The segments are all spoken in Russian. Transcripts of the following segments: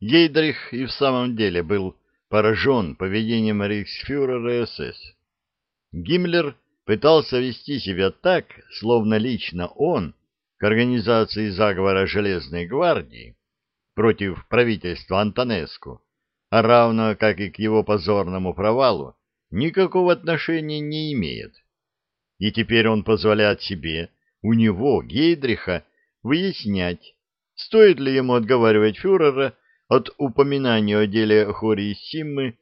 Гейдрих и в самом деле был поражен поведением рейхсфюрера СС. Гиммлер пытался вести себя так, словно лично он к организации заговора Железной гвардии против правительства Антонеску, а равно как и к его позорному провалу, никакого отношения не имеет. И теперь он позволяет себе, у него, Гейдриха, выяснять, стоит ли ему отговаривать фюрера от упоминания о деле Хории Симмы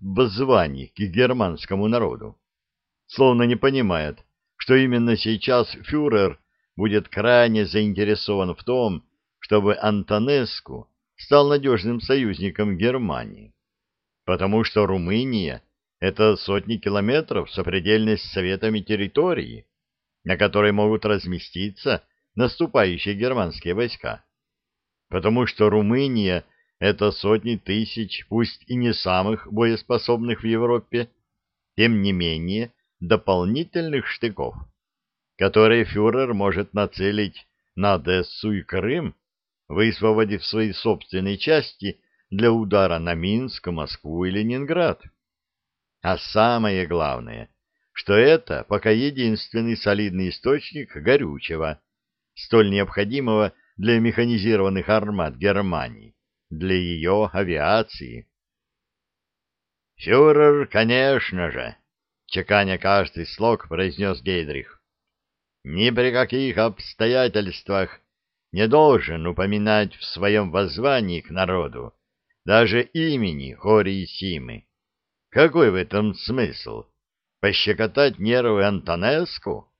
в к германскому народу. Словно не понимает, что именно сейчас фюрер будет крайне заинтересован в том, чтобы Антонеску стал надежным союзником Германии, потому что Румыния — это сотни километров сопредельной с Советами территории, на которой могут разместиться наступающие германские войска, потому что Румыния это сотни тысяч, пусть и не самых боеспособных в Европе, тем не менее дополнительных штыков, которые фюрер может нацелить на Одессу и Крым, высвободив свои собственные части для удара на Минск, Москву и Ленинград. А самое главное, что это пока единственный солидный источник горючего, столь необходимого для механизированных армат Германии для ее авиации. «Фюрер, конечно же!» — чеканя каждый слог произнес Гейдрих. «Ни при каких обстоятельствах не должен упоминать в своем воззвании к народу даже имени Хории Симы. Какой в этом смысл? Пощекотать нервы Антонеску?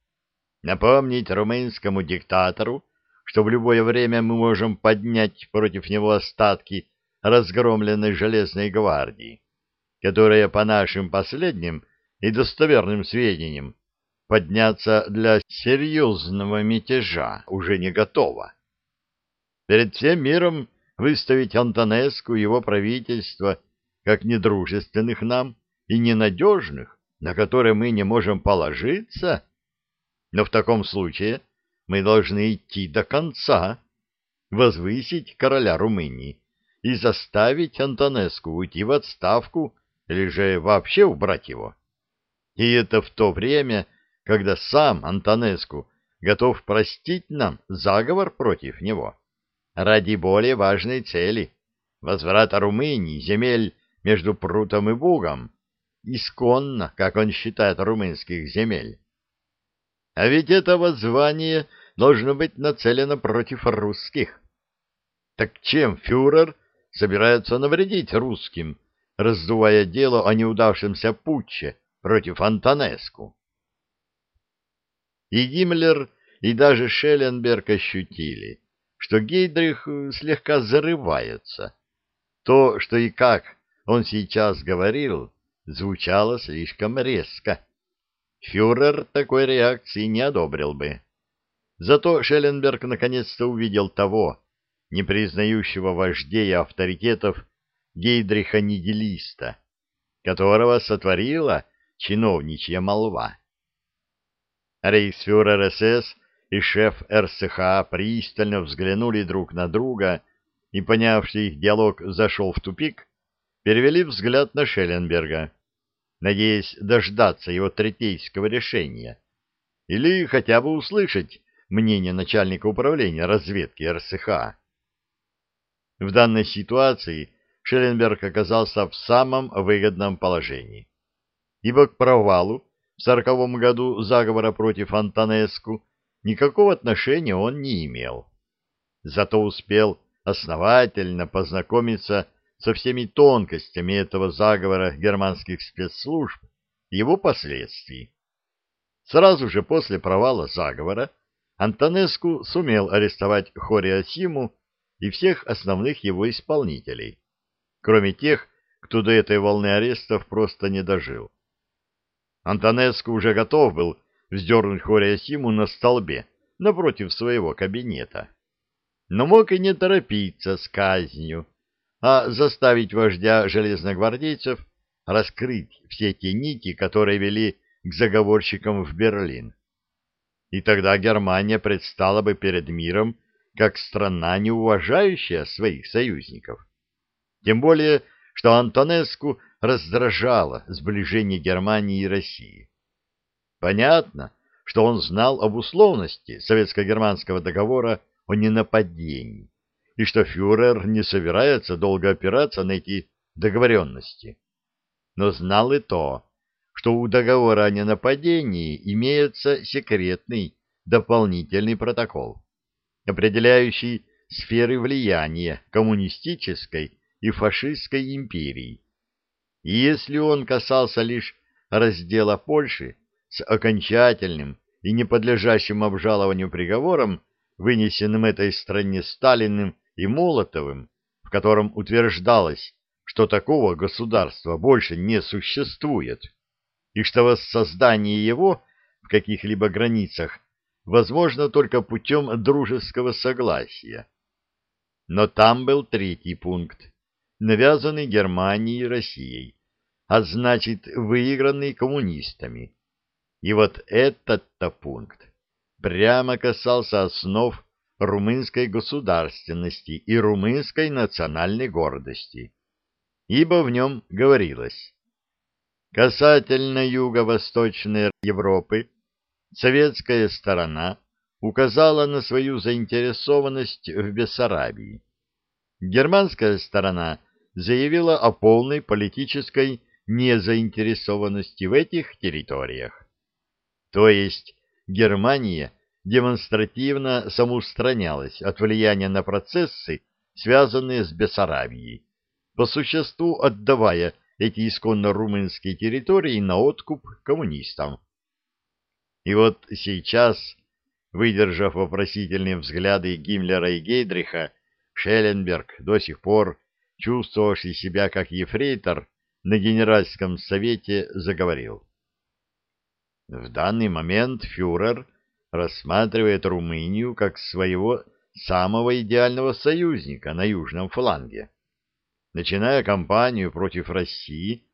Напомнить румынскому диктатору, что в любое время мы можем поднять против него остатки разгромленной железной гвардии, которая, по нашим последним и достоверным сведениям, подняться для серьезного мятежа уже не готова. Перед всем миром выставить Антонеску и его правительство как недружественных нам и ненадежных, на которые мы не можем положиться? Но в таком случае мы должны идти до конца, возвысить короля Румынии и заставить Антонеску уйти в отставку или же вообще убрать его. И это в то время, когда сам Антонеску готов простить нам заговор против него ради более важной цели — возврата Румынии земель между Прутом и Бугом, исконно, как он считает, румынских земель. А ведь это воззвание должно быть нацелено против русских. Так чем фюрер собирается навредить русским, раздувая дело о неудавшемся путче против Антонеску? И Гиммлер, и даже Шелленберг ощутили, что Гейдрих слегка зарывается. То, что и как он сейчас говорил, звучало слишком резко. Фюрер такой реакции не одобрил бы. Зато Шелленберг наконец-то увидел того, не признающего вождей и авторитетов Гейдриха-нигилиста, которого сотворила чиновничья молва. Рейхсфюрер СС и шеф РСХ пристально взглянули друг на друга и, поняв, что их диалог зашел в тупик, перевели взгляд на Шелленберга надеясь дождаться его третейского решения или хотя бы услышать мнение начальника управления разведки РСХ. В данной ситуации Шелленберг оказался в самом выгодном положении, ибо к провалу в сороковом году заговора против Антонеску никакого отношения он не имел. Зато успел основательно познакомиться со всеми тонкостями этого заговора германских спецслужб и его последствий. Сразу же после провала заговора Антонеску сумел арестовать Хориа Симу и всех основных его исполнителей, кроме тех, кто до этой волны арестов просто не дожил. Антонеску уже готов был вздернуть Хориа Симу на столбе напротив своего кабинета, но мог и не торопиться с казнью, а заставить вождя железногвардейцев раскрыть все те нити, которые вели к заговорщикам в Берлин. И тогда Германия предстала бы перед миром как страна, не уважающая своих союзников. Тем более, что Антонеску раздражало сближение Германии и России. Понятно, что он знал об условности советско-германского договора о ненападении, и что фюрер не собирается долго опираться на эти договоренности. Но знал и то, что у договора о ненападении имеется секретный дополнительный протокол, определяющий сферы влияния коммунистической и фашистской империи. И если он касался лишь раздела Польши с окончательным и не подлежащим обжалованию приговором, вынесенным этой стране Сталиным и Молотовым, в котором утверждалось, что такого государства больше не существует, и что воссоздание его в каких-либо границах возможно только путем дружеского согласия. Но там был третий пункт, навязанный Германией и Россией, а значит, выигранный коммунистами. И вот этот-то пункт прямо касался основ румынской государственности и румынской национальной гордости, ибо в нем говорилось «Касательно юго-восточной Европы, советская сторона указала на свою заинтересованность в Бессарабии. Германская сторона заявила о полной политической незаинтересованности в этих территориях. То есть Германия демонстративно самоустранялась от влияния на процессы, связанные с Бессарабией, по существу отдавая эти исконно румынские территории на откуп коммунистам. И вот сейчас, выдержав вопросительные взгляды Гиммлера и Гейдриха, Шелленберг, до сих пор чувствовавший себя как ефрейтор, на Генеральском совете заговорил. В данный момент фюрер рассматривает Румынию как своего самого идеального союзника на южном фланге. Начиная кампанию против России,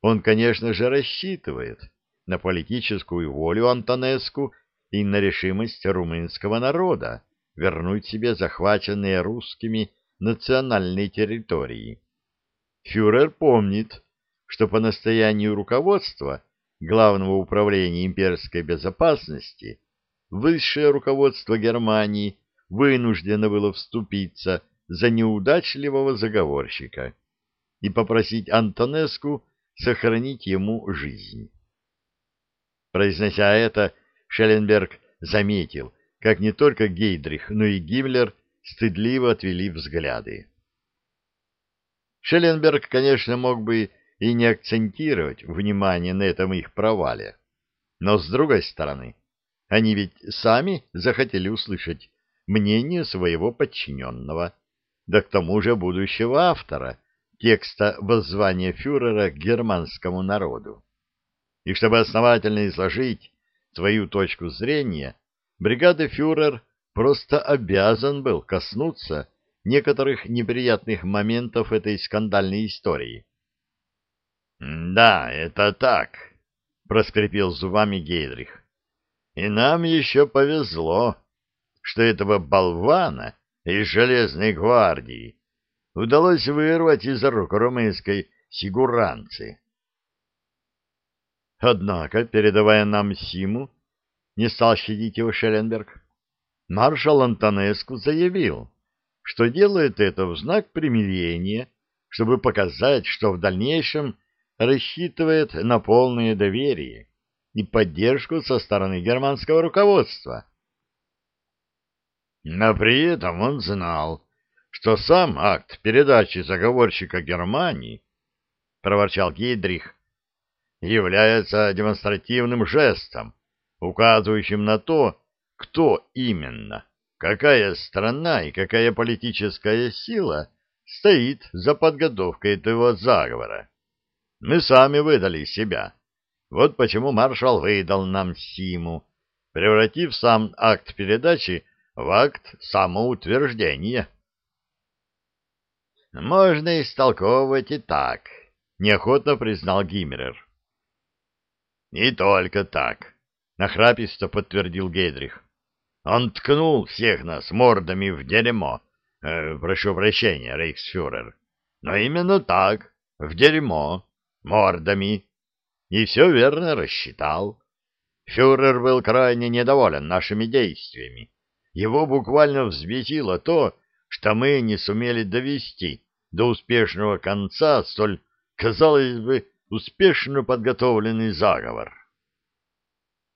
он, конечно же, рассчитывает на политическую волю Антонеску и на решимость румынского народа вернуть себе захваченные русскими национальные территории. Фюрер помнит, что по настоянию руководства Главного управления имперской безопасности высшее руководство Германии вынуждено было вступиться за неудачливого заговорщика и попросить Антонеску сохранить ему жизнь. Произнося это, Шелленберг заметил, как не только Гейдрих, но и Гиммлер стыдливо отвели взгляды. Шелленберг, конечно, мог бы и не акцентировать внимание на этом их провале. Но, с другой стороны, они ведь сами захотели услышать мнение своего подчиненного, да к тому же будущего автора текста воззвания фюрера к германскому народу. И чтобы основательно изложить свою точку зрения, бригады фюрер просто обязан был коснуться некоторых неприятных моментов этой скандальной истории, да, это так, проскрипел зубами Гейдрих. И нам еще повезло, что этого болвана из Железной гвардии удалось вырвать из рук румынской сигуранцы. Однако, передавая нам Симу, не стал щадить его Шелленберг, маршал Антонеску заявил, что делает это в знак примирения, чтобы показать, что в дальнейшем рассчитывает на полное доверие и поддержку со стороны германского руководства. Но при этом он знал, что сам акт передачи заговорщика Германии, проворчал Гейдрих, является демонстративным жестом, указывающим на то, кто именно, какая страна и какая политическая сила стоит за подготовкой этого заговора. Мы сами выдали себя. Вот почему маршал выдал нам Симу, превратив сам акт передачи в акт самоутверждения. Можно истолковывать и так, неохотно признал Гиммерер. Не только так, нахраписто подтвердил Гейдрих. Он ткнул всех нас мордами в дерьмо. Э, прошу прощения, рейхсфюрер. но именно так, в дерьмо, мордами. И все верно рассчитал. Фюрер был крайне недоволен нашими действиями. Его буквально взбесило то, что мы не сумели довести до успешного конца столь, казалось бы, успешно подготовленный заговор.